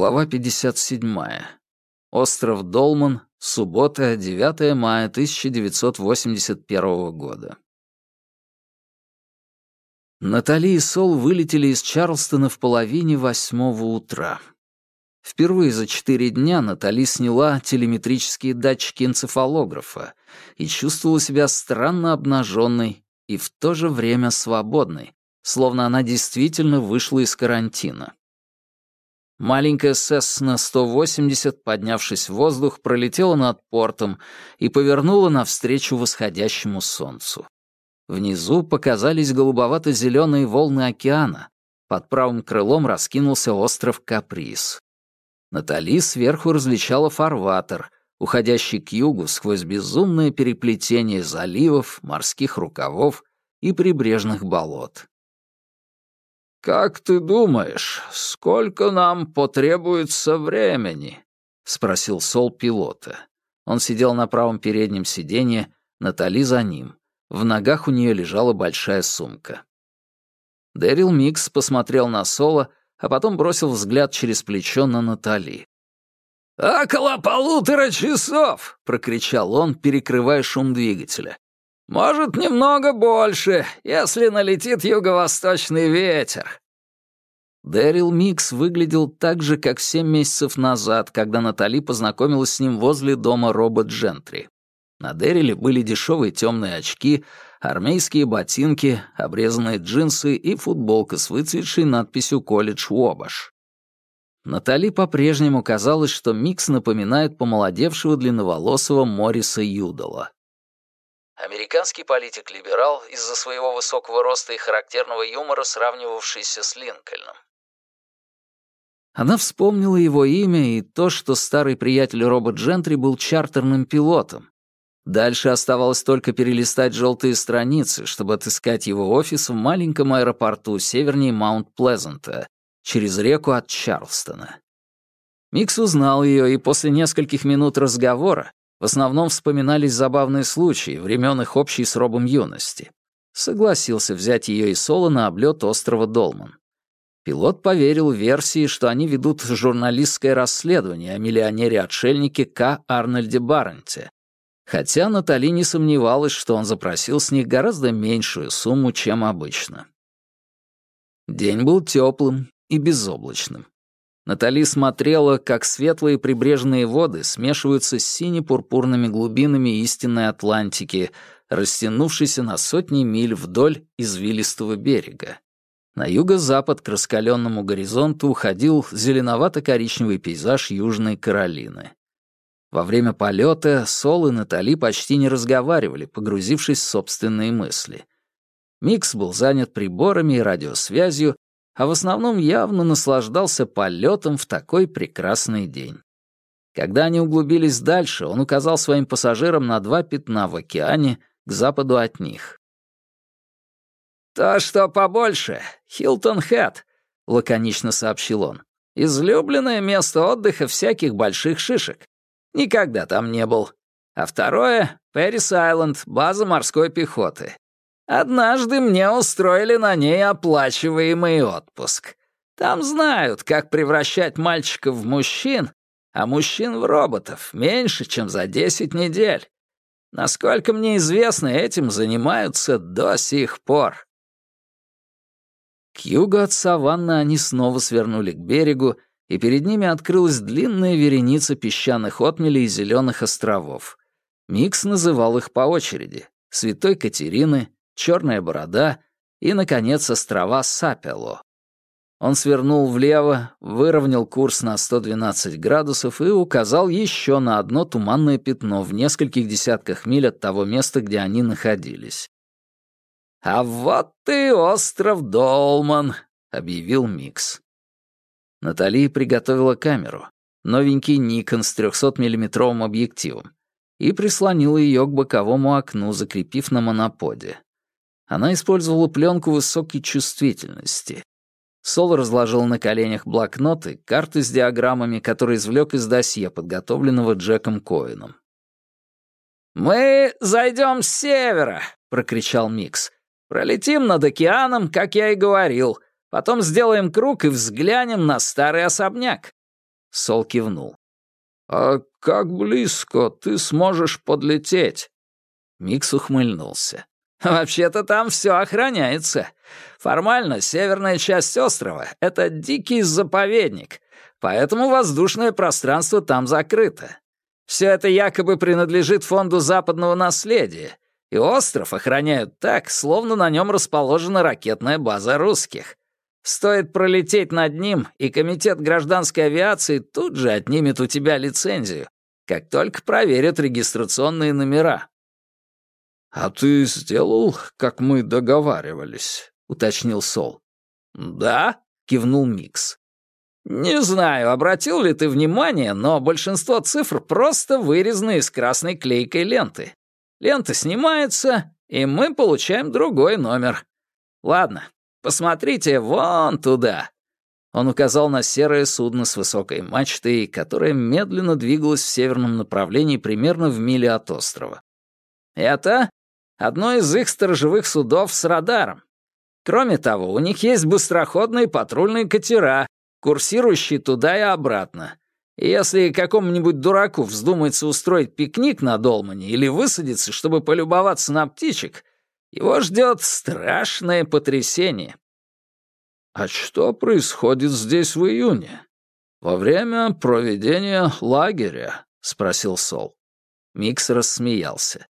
Глава 57. Остров Долман. Суббота, 9 мая 1981 года. Натали и Сол вылетели из Чарлстона в половине восьмого утра. Впервые за четыре дня Натали сняла телеметрические датчики энцефалографа и чувствовала себя странно обнаженной и в то же время свободной, словно она действительно вышла из карантина. Маленькая Сессна 180, поднявшись в воздух, пролетела над портом и повернула навстречу восходящему солнцу. Внизу показались голубовато-зеленые волны океана. Под правым крылом раскинулся остров Каприз. Натали сверху различала фарватер, уходящий к югу сквозь безумное переплетение заливов, морских рукавов и прибрежных болот. «Как ты думаешь, сколько нам потребуется времени?» — спросил Сол пилота. Он сидел на правом переднем сиденье, Натали за ним. В ногах у нее лежала большая сумка. Дэрил Микс посмотрел на Сола, а потом бросил взгляд через плечо на Натали. «Около полутора часов!» — прокричал он, перекрывая шум двигателя. Может, немного больше, если налетит юго-восточный ветер». Дэрил Микс выглядел так же, как семь месяцев назад, когда Натали познакомилась с ним возле дома Роба Джентри. На Дэриле были дешевые темные очки, армейские ботинки, обрезанные джинсы и футболка с выцветшей надписью «Колледж Уобаш». Натали по-прежнему казалось, что Микс напоминает помолодевшего длинноволосого Морриса Юдала. Американский политик-либерал из-за своего высокого роста и характерного юмора, сравнивавшийся с Линкольном. Она вспомнила его имя и то, что старый приятель Робот Джентри был чартерным пилотом. Дальше оставалось только перелистать желтые страницы, чтобы отыскать его офис в маленьком аэропорту севернее Маунт-Плезанта, через реку от Чарлстона. Микс узнал ее, и после нескольких минут разговора в основном вспоминались забавные случаи, времен их общей с Робом юности. Согласился взять ее и Соло на облет острова Долман. Пилот поверил версии, что они ведут журналистское расследование о миллионере-отшельнике К. Арнольде Барренте, хотя Натали не сомневалась, что он запросил с них гораздо меньшую сумму, чем обычно. День был теплым и безоблачным. Натали смотрела, как светлые прибрежные воды смешиваются с сине-пурпурными глубинами истинной Атлантики, растянувшейся на сотни миль вдоль извилистого берега. На юго-запад к раскаленному горизонту уходил зеленовато-коричневый пейзаж Южной Каролины. Во время полета Сол и Натали почти не разговаривали, погрузившись в собственные мысли. Микс был занят приборами и радиосвязью, а в основном явно наслаждался полетом в такой прекрасный день. Когда они углубились дальше, он указал своим пассажирам на два пятна в океане к западу от них. «То, что побольше, Хилтон-Хэт», — лаконично сообщил он. «Излюбленное место отдыха всяких больших шишек. Никогда там не был. А второе — Пэрис-Айленд, база морской пехоты. Однажды мне устроили на ней оплачиваемый отпуск. Там знают, как превращать мальчиков в мужчин, а мужчин в роботов меньше, чем за 10 недель. Насколько мне известно, этим занимаются до сих пор. К югу от саванны они снова свернули к берегу, и перед ними открылась длинная вереница песчаных отмелей и зеленых островов. Микс называл их по очереди — Святой Катерины, Черная борода и, наконец, острова Сапело. Он свернул влево, выровнял курс на 112 градусов и указал еще на одно туманное пятно в нескольких десятках миль от того места, где они находились. «А вот и остров Долман», — объявил Микс. Натали приготовила камеру, новенький Никон с 300-миллиметровым объективом, и прислонила ее к боковому окну, закрепив на моноподе. Она использовала пленку высокой чувствительности. Сол разложил на коленях блокноты, карты с диаграммами, которые извлек из досье, подготовленного Джеком Коином. «Мы зайдем с севера!» — прокричал Микс. «Пролетим над океаном, как я и говорил. Потом сделаем круг и взглянем на старый особняк. Сол кивнул. «А как близко ты сможешь подлететь?» Микс ухмыльнулся. «Вообще-то там все охраняется. Формально северная часть острова — это дикий заповедник, поэтому воздушное пространство там закрыто. Все это якобы принадлежит фонду западного наследия, и остров охраняют так, словно на нем расположена ракетная база русских. Стоит пролететь над ним, и Комитет гражданской авиации тут же отнимет у тебя лицензию, как только проверят регистрационные номера. «А ты сделал, как мы договаривались?» — уточнил Сол. «Да», — кивнул Микс. «Не знаю, обратил ли ты внимание, но большинство цифр просто вырезаны из красной клейкой ленты. Лента снимается, и мы получаем другой номер. Ладно, посмотрите вон туда». Он указал на серое судно с высокой мачтой, которое медленно двигалось в северном направлении примерно в миле от острова. «Это одно из их сторожевых судов с радаром. Кроме того, у них есть быстроходные патрульные катера, курсирующие туда и обратно. И если какому-нибудь дураку вздумается устроить пикник на Долмане или высадиться, чтобы полюбоваться на птичек, его ждет страшное потрясение. «А что происходит здесь в июне? Во время проведения лагеря?» — спросил Сол. Микс рассмеялся.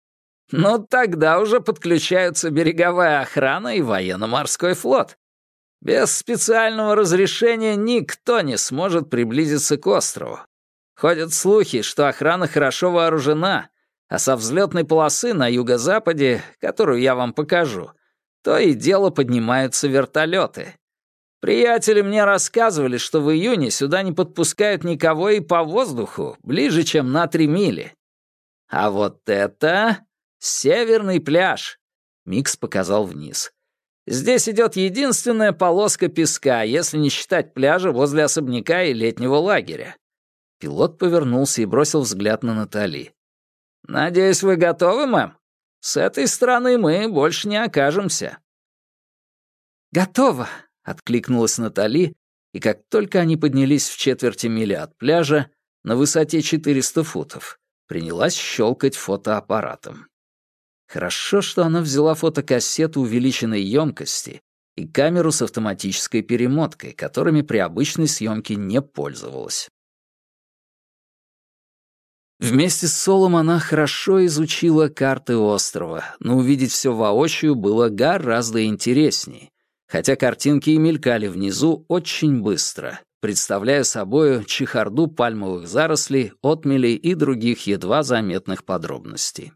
«Ну, тогда уже подключаются береговая охрана и военно-морской флот. Без специального разрешения никто не сможет приблизиться к острову. Ходят слухи, что охрана хорошо вооружена, а со взлетной полосы на юго-западе, которую я вам покажу, то и дело поднимаются вертолеты. Приятели мне рассказывали, что в июне сюда не подпускают никого и по воздуху, ближе, чем на три мили. А вот это северный пляж. Микс показал вниз. Здесь идет единственная полоска песка, если не считать пляжа возле особняка и летнего лагеря. Пилот повернулся и бросил взгляд на Натали. «Надеюсь, вы готовы, мэм? С этой стороны мы больше не окажемся». «Готово», — откликнулась Натали, и как только они поднялись в четверти мили от пляжа, на высоте 400 футов, принялась щелкать фотоаппаратом. Хорошо, что она взяла фотокассету увеличенной емкости и камеру с автоматической перемоткой, которыми при обычной съемке не пользовалась. Вместе с Солом она хорошо изучила карты острова, но увидеть все воочию было гораздо интереснее, хотя картинки и мелькали внизу очень быстро, представляя собою чехарду пальмовых зарослей, отмелей и других едва заметных подробностей.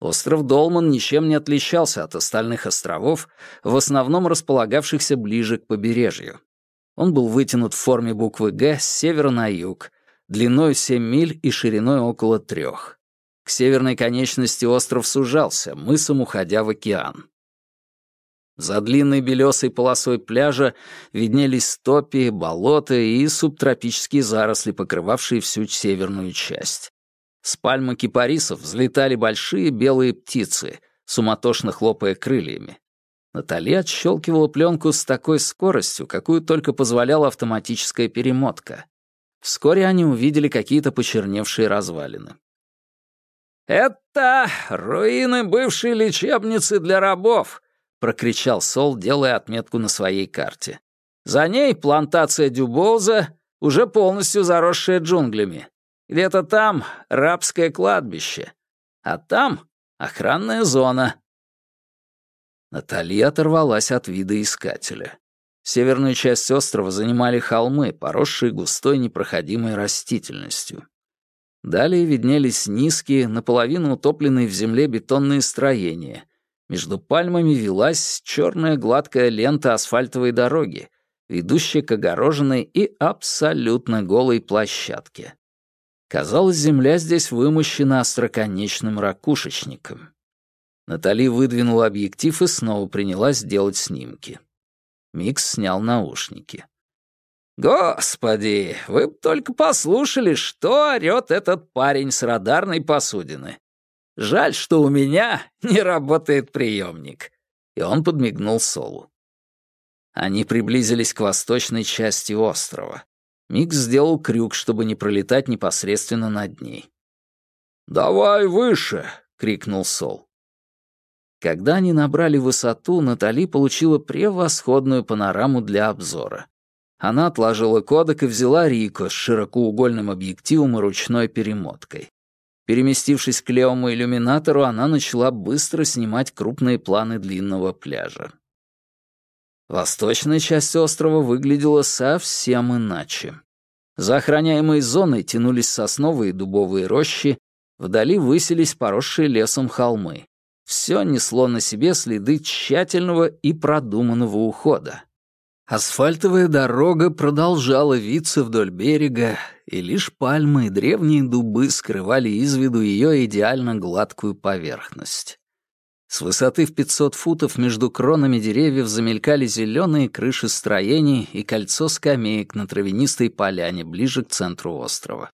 Остров Долман ничем не отличался от остальных островов, в основном располагавшихся ближе к побережью. Он был вытянут в форме буквы «Г» с севера на юг, длиной 7 миль и шириной около трех. К северной конечности остров сужался, мысом уходя в океан. За длинной белесой полосой пляжа виднелись топи, болота и субтропические заросли, покрывавшие всю северную часть. С пальмы кипарисов взлетали большие белые птицы, суматошно хлопая крыльями. Натали отщелкивала пленку с такой скоростью, какую только позволяла автоматическая перемотка. Вскоре они увидели какие-то почерневшие развалины. «Это руины бывшей лечебницы для рабов!» — прокричал Сол, делая отметку на своей карте. «За ней плантация Дюбоуза, уже полностью заросшая джунглями. Где-то там рабское кладбище, а там охранная зона. Натали оторвалась от вида искателя. Северную часть острова занимали холмы, поросшие густой непроходимой растительностью. Далее виднелись низкие, наполовину утопленные в земле бетонные строения. Между пальмами велась черная гладкая лента асфальтовой дороги, ведущая к огороженной и абсолютно голой площадке. Казалось, земля здесь вымощена остроконечным ракушечником. Натали выдвинула объектив и снова принялась делать снимки. Микс снял наушники. «Господи, вы б только послушали, что орёт этот парень с радарной посудины. Жаль, что у меня не работает приемник». И он подмигнул Солу. Они приблизились к восточной части острова. Микс сделал крюк, чтобы не пролетать непосредственно над ней. «Давай выше!» — крикнул Сол. Когда они набрали высоту, Натали получила превосходную панораму для обзора. Она отложила кодек и взяла Рико с широкоугольным объективом и ручной перемоткой. Переместившись к левому иллюминатору, она начала быстро снимать крупные планы длинного пляжа. Восточная часть острова выглядела совсем иначе. За охраняемой зоной тянулись сосновые и дубовые рощи, вдали высились поросшие лесом холмы. Все несло на себе следы тщательного и продуманного ухода. Асфальтовая дорога продолжала виться вдоль берега, и лишь пальмы и древние дубы скрывали из виду ее идеально гладкую поверхность. С высоты в 500 футов между кронами деревьев замелькали зеленые крыши строений и кольцо скамеек на травянистой поляне ближе к центру острова.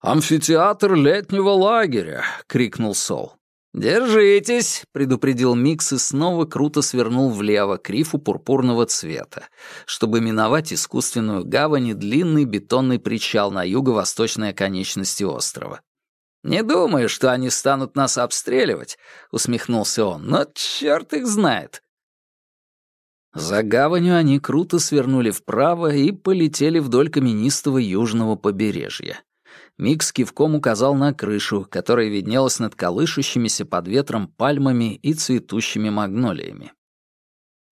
«Амфитеатр летнего лагеря!» — крикнул Сол. «Держитесь!» — предупредил Микс и снова круто свернул влево к рифу пурпурного цвета, чтобы миновать искусственную гавань и длинный бетонный причал на юго-восточной оконечности острова. «Не думаю, что они станут нас обстреливать», — усмехнулся он, — «но черт их знает». За гаванью они круто свернули вправо и полетели вдоль каменистого южного побережья. Микс кивком указал на крышу, которая виднелась над колышущимися под ветром пальмами и цветущими магнолиями.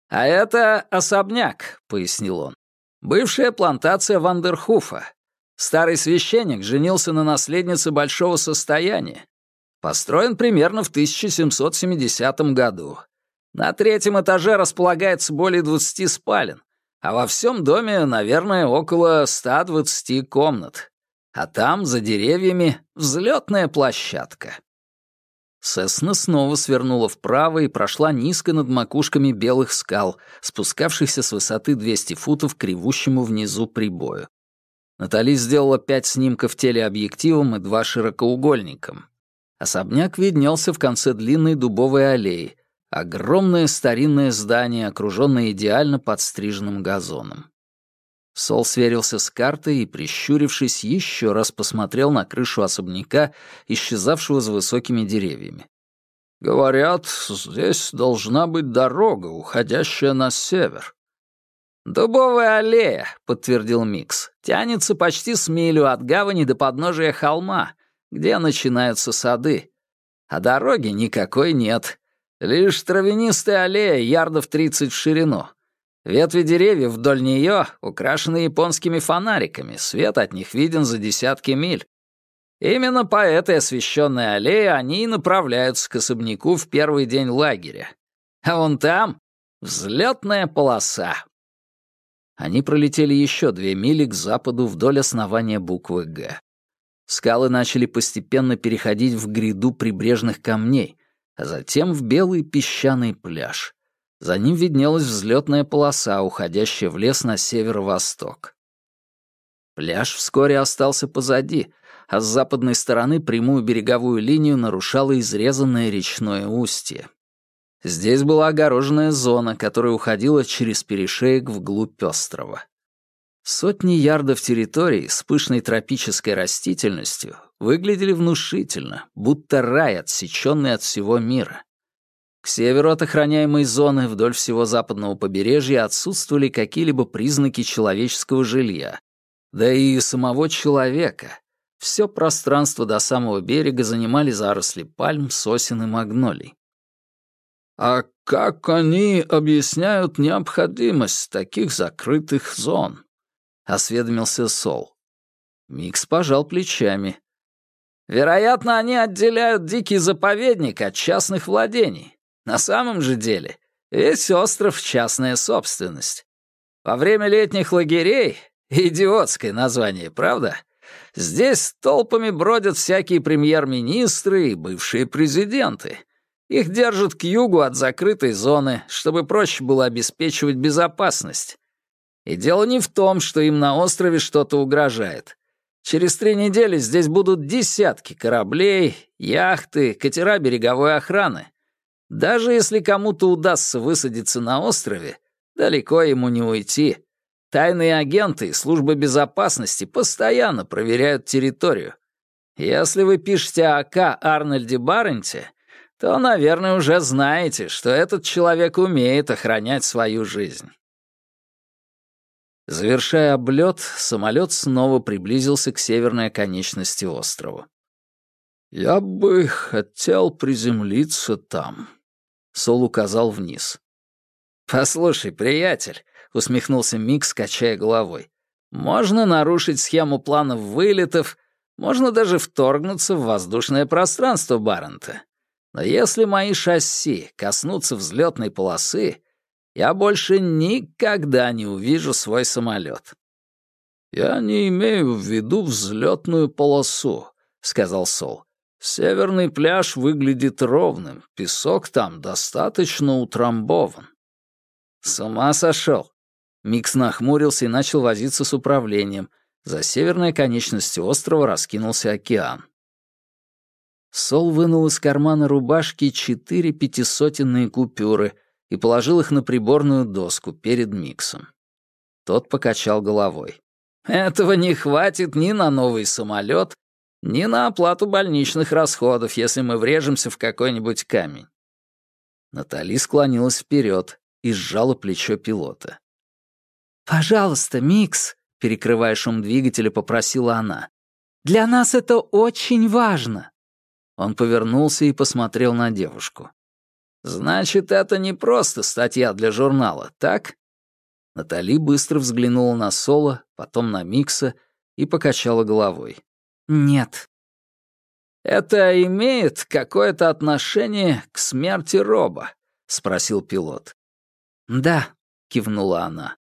«А это особняк», — пояснил он. «Бывшая плантация Вандерхуфа. Старый священник женился на наследнице большого состояния. Построен примерно в 1770 году. На третьем этаже располагается более 20 спален, а во всем доме, наверное, около 120 комнат а там, за деревьями, взлетная площадка. Сесна снова свернула вправо и прошла низко над макушками белых скал, спускавшихся с высоты 200 футов к ревущему внизу прибою. Натали сделала пять снимков телеобъективом и два широкоугольником. Особняк виднелся в конце длинной дубовой аллеи, огромное старинное здание, окруженное идеально подстриженным газоном. Сол сверился с картой и, прищурившись, еще раз посмотрел на крышу особняка, исчезавшего за высокими деревьями. «Говорят, здесь должна быть дорога, уходящая на север». «Дубовая аллея», — подтвердил Микс, — «тянется почти с милю от гавани до подножия холма, где начинаются сады. А дороги никакой нет. Лишь травянистая аллея ярдов тридцать в ширину. Ветви деревьев вдоль нее украшены японскими фонариками, свет от них виден за десятки миль. Именно по этой освещенной аллее они и направляются к особняку в первый день лагеря. А вон там — взлетная полоса. Они пролетели еще две мили к западу вдоль основания буквы «Г». Скалы начали постепенно переходить в гряду прибрежных камней, а затем в белый песчаный пляж. За ним виднелась взлетная полоса, уходящая в лес на северо-восток. Пляж вскоре остался позади, а с западной стороны прямую береговую линию нарушало изрезанное речное устье. Здесь была огороженная зона, которая уходила через перешеек вглубь острова. Сотни ярдов территории с пышной тропической растительностью выглядели внушительно, будто рай, отсеченный от всего мира. К северу от охраняемой зоны вдоль всего западного побережья отсутствовали какие-либо признаки человеческого жилья. Да и самого человека. Все пространство до самого берега занимали заросли пальм, сосен и магнолий. «А как они объясняют необходимость таких закрытых зон?» — осведомился Сол. Микс пожал плечами. «Вероятно, они отделяют дикий заповедник от частных владений. На самом же деле, весь остров — частная собственность. Во время летних лагерей — идиотское название, правда? Здесь толпами бродят всякие премьер-министры и бывшие президенты. Их держат к югу от закрытой зоны, чтобы проще было обеспечивать безопасность. И дело не в том, что им на острове что-то угрожает. Через три недели здесь будут десятки кораблей, яхты, катера береговой охраны. Даже если кому-то удастся высадиться на острове, далеко ему не уйти. Тайные агенты и службы безопасности постоянно проверяют территорию. Если вы пишете о К. Арнольде Барренте, то, наверное, уже знаете, что этот человек умеет охранять свою жизнь. Завершая облет, самолет снова приблизился к северной оконечности острова. «Я бы хотел приземлиться там», — Сол указал вниз. «Послушай, приятель», — усмехнулся Микс, качая головой, «можно нарушить схему планов вылетов, можно даже вторгнуться в воздушное пространство Баррента. Но если мои шасси коснутся взлетной полосы, я больше никогда не увижу свой самолет. «Я не имею в виду взлетную полосу», — сказал Сол. «Северный пляж выглядит ровным, песок там достаточно утрамбован». «С ума сошел!» Микс нахмурился и начал возиться с управлением. За северной конечностью острова раскинулся океан. Сол вынул из кармана рубашки четыре пятисотенные купюры — и положил их на приборную доску перед Миксом. Тот покачал головой. «Этого не хватит ни на новый самолет, ни на оплату больничных расходов, если мы врежемся в какой-нибудь камень». Натали склонилась вперед и сжала плечо пилота. «Пожалуйста, Микс», — перекрывая шум двигателя, попросила она. «Для нас это очень важно». Он повернулся и посмотрел на девушку. «Значит, это не просто статья для журнала, так?» Натали быстро взглянула на Соло, потом на Микса и покачала головой. «Нет». «Это имеет какое-то отношение к смерти Роба?» — спросил пилот. «Да», — кивнула она.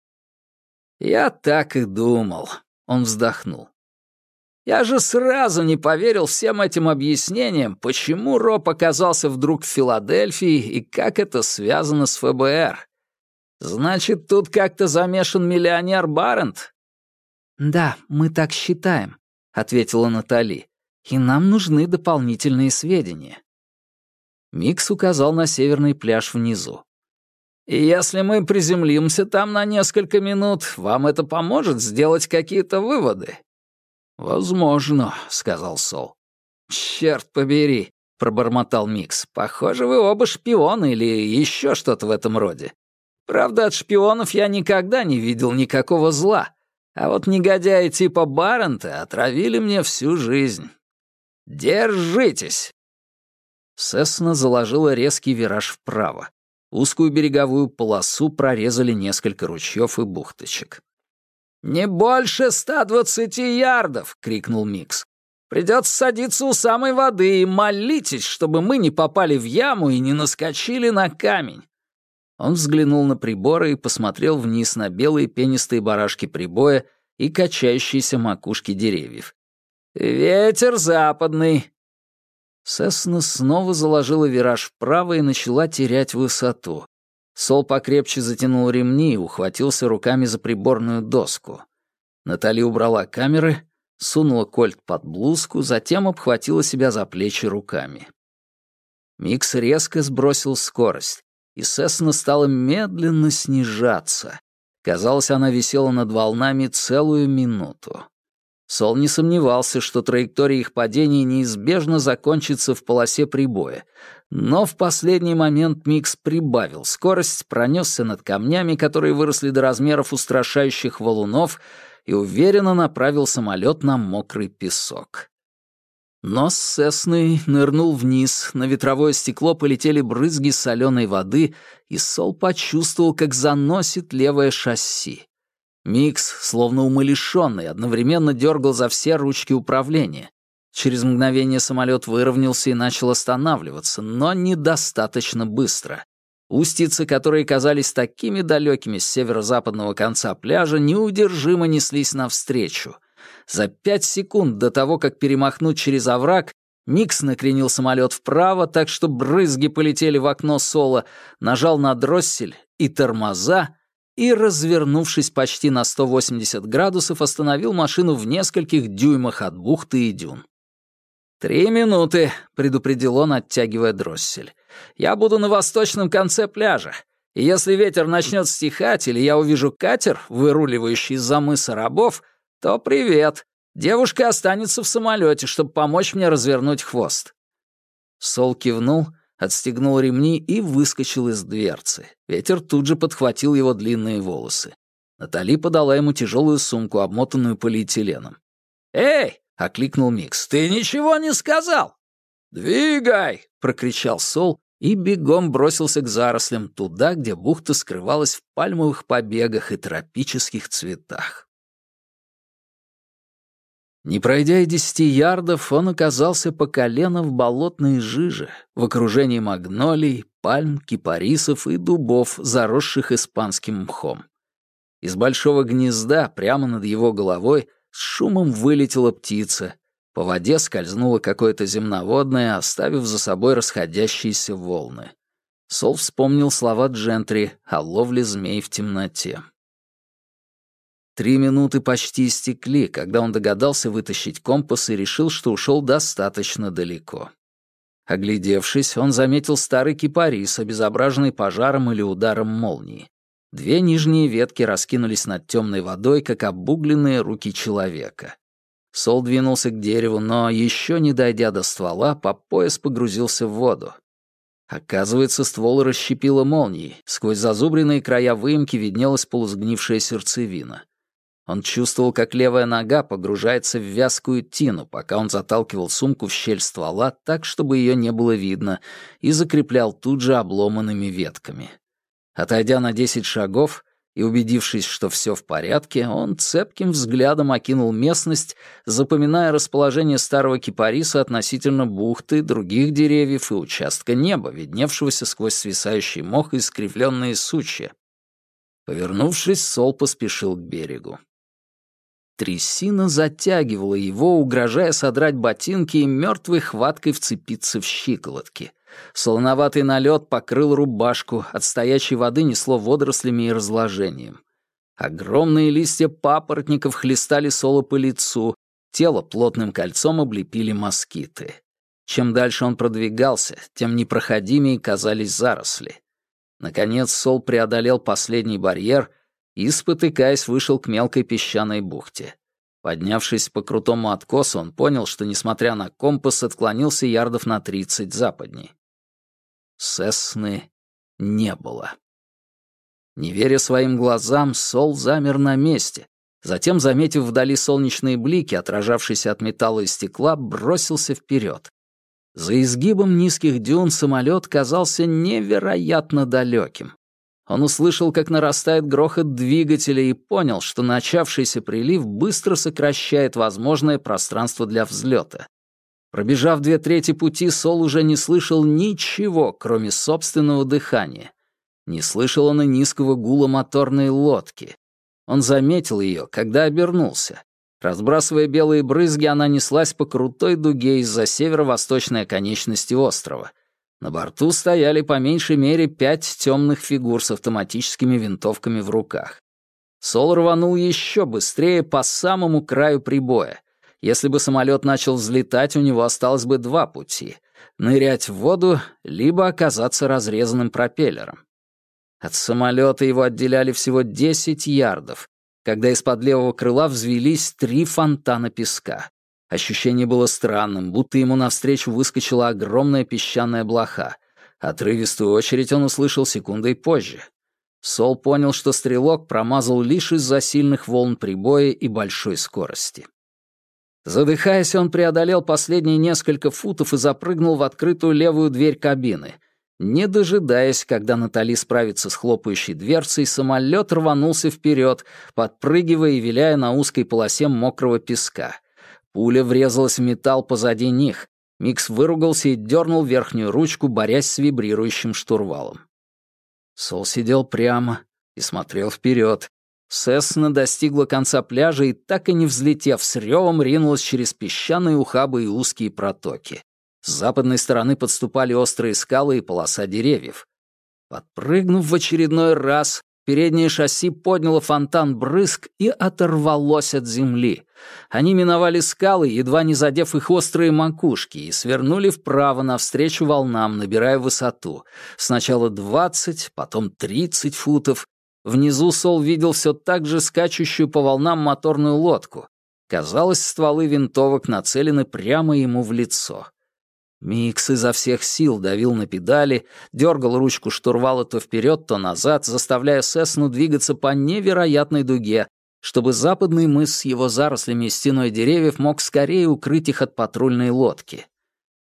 «Я так и думал», — он вздохнул. Я же сразу не поверил всем этим объяснениям, почему Роб оказался вдруг в Филадельфии и как это связано с ФБР. Значит, тут как-то замешан миллионер Барент? «Да, мы так считаем», — ответила Натали. «И нам нужны дополнительные сведения». Микс указал на северный пляж внизу. «И если мы приземлимся там на несколько минут, вам это поможет сделать какие-то выводы?» «Возможно», — сказал Сол. «Черт побери», — пробормотал Микс. «Похоже, вы оба шпионы или еще что-то в этом роде. Правда, от шпионов я никогда не видел никакого зла, а вот негодяи типа Баррента отравили мне всю жизнь. Держитесь!» Сесна заложила резкий вираж вправо. Узкую береговую полосу прорезали несколько ручьев и бухточек. «Не больше ста двадцати ярдов!» — крикнул Микс. «Придется садиться у самой воды и молитесь, чтобы мы не попали в яму и не наскочили на камень». Он взглянул на приборы и посмотрел вниз на белые пенистые барашки прибоя и качающиеся макушки деревьев. «Ветер западный!» Сесна снова заложила вираж вправо и начала терять высоту. Сол покрепче затянул ремни и ухватился руками за приборную доску. Натали убрала камеры, сунула кольт под блузку, затем обхватила себя за плечи руками. Микс резко сбросил скорость, и Сесна стала медленно снижаться. Казалось, она висела над волнами целую минуту. Сол не сомневался, что траектория их падения неизбежно закончится в полосе прибоя, но в последний момент Микс прибавил скорость, пронесся над камнями, которые выросли до размеров устрашающих валунов, и уверенно направил самолет на мокрый песок. Нос Сесны нырнул вниз, на ветровое стекло полетели брызги соленой воды, и Сол почувствовал, как заносит левое шасси. Микс, словно умалишенный, одновременно дергал за все ручки управления. Через мгновение самолет выровнялся и начал останавливаться, но недостаточно быстро. Устицы, которые казались такими далекими с северо-западного конца пляжа, неудержимо неслись навстречу. За пять секунд до того, как перемахнуть через овраг, Микс накренил самолет вправо, так что брызги полетели в окно Соло, нажал на дроссель и тормоза, и, развернувшись почти на 180 градусов, остановил машину в нескольких дюймах от бухты и дюн. «Три минуты», — предупредил он, оттягивая дроссель. «Я буду на восточном конце пляжа. И если ветер начнет стихать, или я увижу катер, выруливающий из-за мыса рабов, то привет. Девушка останется в самолете, чтобы помочь мне развернуть хвост». Сол кивнул, отстегнул ремни и выскочил из дверцы. Ветер тут же подхватил его длинные волосы. Натали подала ему тяжелую сумку, обмотанную полиэтиленом. «Эй!» — окликнул Микс. «Ты ничего не сказал!» «Двигай!» — прокричал Сол и бегом бросился к зарослям, туда, где бухта скрывалась в пальмовых побегах и тропических цветах. Не пройдя и десяти ярдов, он оказался по колено в болотной жиже, в окружении магнолий, пальм, кипарисов и дубов, заросших испанским мхом. Из большого гнезда прямо над его головой с шумом вылетела птица. По воде скользнуло какое-то земноводное, оставив за собой расходящиеся волны. Сол вспомнил слова Джентри о ловле змей в темноте. Три минуты почти истекли, когда он догадался вытащить компас и решил, что ушел достаточно далеко. Оглядевшись, он заметил старый кипарис, обезображенный пожаром или ударом молнии. Две нижние ветки раскинулись над темной водой, как обугленные руки человека. Сол двинулся к дереву, но, еще не дойдя до ствола, по пояс погрузился в воду. Оказывается, ствол расщепило молнией. Сквозь зазубренные края выемки виднелась полусгнившая сердцевина. Он чувствовал, как левая нога погружается в вязкую тину, пока он заталкивал сумку в щель ствола так, чтобы ее не было видно, и закреплял тут же обломанными ветками. Отойдя на десять шагов и убедившись, что все в порядке, он цепким взглядом окинул местность, запоминая расположение старого кипариса относительно бухты, других деревьев и участка неба, видневшегося сквозь свисающий мох и искривленные сучья. Повернувшись, Сол поспешил к берегу. Трясина затягивала его, угрожая содрать ботинки и мертвой хваткой вцепиться в щиколотки. Солоноватый налет покрыл рубашку, от стоячей воды несло водорослями и разложением. Огромные листья папоротников хлестали соло по лицу, тело плотным кольцом облепили москиты. Чем дальше он продвигался, тем непроходимее казались заросли. Наконец Сол преодолел последний барьер и, спотыкаясь, вышел к мелкой песчаной бухте. Поднявшись по крутому откосу, он понял, что, несмотря на компас, отклонился ярдов на тридцать западней. Сесны не было. Не веря своим глазам, Сол замер на месте. Затем, заметив вдали солнечные блики, отражавшиеся от металла и стекла, бросился вперед. За изгибом низких дюн самолет казался невероятно далеким. Он услышал, как нарастает грохот двигателя и понял, что начавшийся прилив быстро сокращает возможное пространство для взлета. Пробежав две трети пути, Сол уже не слышал ничего, кроме собственного дыхания. Не слышал он и низкого гула моторной лодки. Он заметил ее, когда обернулся. Разбрасывая белые брызги, она неслась по крутой дуге из-за северо-восточной оконечности острова — на борту стояли по меньшей мере пять темных фигур с автоматическими винтовками в руках. Сол рванул еще быстрее по самому краю прибоя. Если бы самолет начал взлетать, у него осталось бы два пути — нырять в воду, либо оказаться разрезанным пропеллером. От самолета его отделяли всего 10 ярдов, когда из-под левого крыла взвелись три фонтана песка. Ощущение было странным, будто ему навстречу выскочила огромная песчаная блоха. Отрывистую очередь он услышал секундой позже. Сол понял, что стрелок промазал лишь из-за сильных волн прибоя и большой скорости. Задыхаясь, он преодолел последние несколько футов и запрыгнул в открытую левую дверь кабины. Не дожидаясь, когда Натали справится с хлопающей дверцей, самолет рванулся вперед, подпрыгивая и виляя на узкой полосе мокрого песка. Пуля врезалась в металл позади них. Микс выругался и дернул верхнюю ручку, борясь с вибрирующим штурвалом. Сол сидел прямо и смотрел вперед. Сесна достигла конца пляжа и, так и не взлетев, с ревом ринулась через песчаные ухабы и узкие протоки. С западной стороны подступали острые скалы и полоса деревьев. Подпрыгнув в очередной раз, Переднее шасси подняло фонтан брызг и оторвалось от земли. Они миновали скалы, едва не задев их острые макушки, и свернули вправо навстречу волнам, набирая высоту. Сначала двадцать, потом тридцать футов. Внизу Сол видел все так же скачущую по волнам моторную лодку. Казалось, стволы винтовок нацелены прямо ему в лицо. Микс изо всех сил давил на педали, дергал ручку штурвала то вперед, то назад, заставляя Сесну двигаться по невероятной дуге, чтобы западный мыс с его зарослями и стеной деревьев мог скорее укрыть их от патрульной лодки.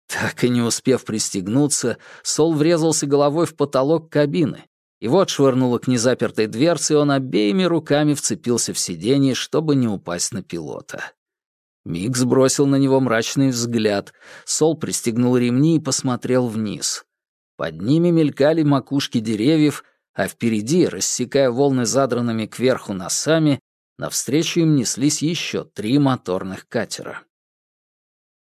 Так и не успев пристегнуться, Сол врезался головой в потолок кабины. И вот швырнуло к незапертой дверце, и он обеими руками вцепился в сиденье, чтобы не упасть на пилота. Микс бросил на него мрачный взгляд. Сол пристегнул ремни и посмотрел вниз. Под ними мелькали макушки деревьев, а впереди, рассекая волны задранными кверху носами, навстречу им неслись еще три моторных катера.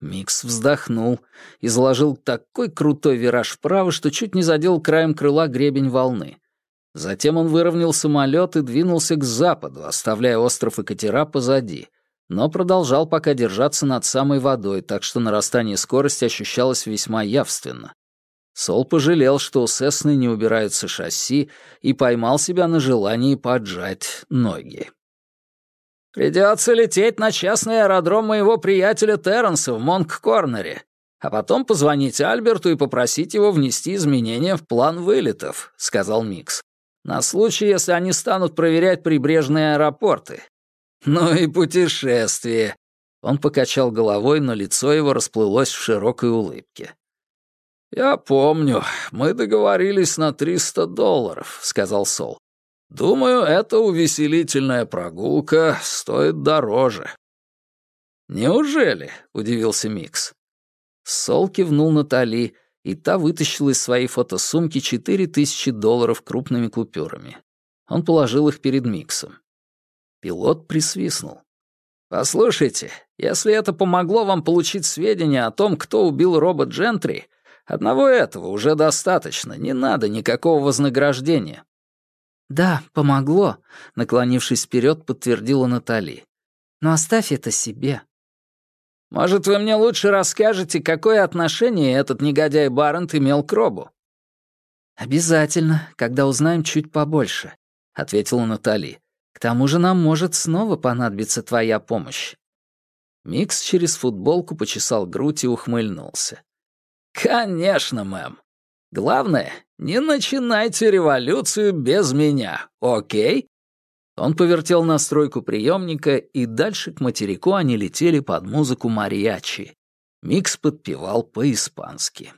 Микс вздохнул и заложил такой крутой вираж вправо, что чуть не задел краем крыла гребень волны. Затем он выровнял самолет и двинулся к западу, оставляя остров и катера позади — но продолжал пока держаться над самой водой, так что нарастание скорости ощущалось весьма явственно. Сол пожалел, что у Сесны не убираются шасси, и поймал себя на желании поджать ноги. «Придется лететь на частный аэродром моего приятеля Терренса в Монк-Корнере, а потом позвонить Альберту и попросить его внести изменения в план вылетов», — сказал Микс. «На случай, если они станут проверять прибрежные аэропорты. «Ну и путешествие!» Он покачал головой, но лицо его расплылось в широкой улыбке. «Я помню, мы договорились на триста долларов», — сказал Сол. «Думаю, эта увеселительная прогулка стоит дороже». «Неужели?» — удивился Микс. Сол кивнул Натали, и та вытащила из своей фотосумки четыре тысячи долларов крупными купюрами. Он положил их перед Миксом. Пилот присвистнул. «Послушайте, если это помогло вам получить сведения о том, кто убил Роба Джентри, одного этого уже достаточно, не надо никакого вознаграждения». «Да, помогло», — наклонившись вперед, подтвердила Натали. «Но оставь это себе». «Может, вы мне лучше расскажете, какое отношение этот негодяй Баррент имел к Робу?» «Обязательно, когда узнаем чуть побольше», — ответила Натали. К тому же нам может снова понадобиться твоя помощь». Микс через футболку почесал грудь и ухмыльнулся. «Конечно, мэм. Главное, не начинайте революцию без меня, окей?» Он повертел настройку приемника, и дальше к материку они летели под музыку мариачи. Микс подпевал по-испански.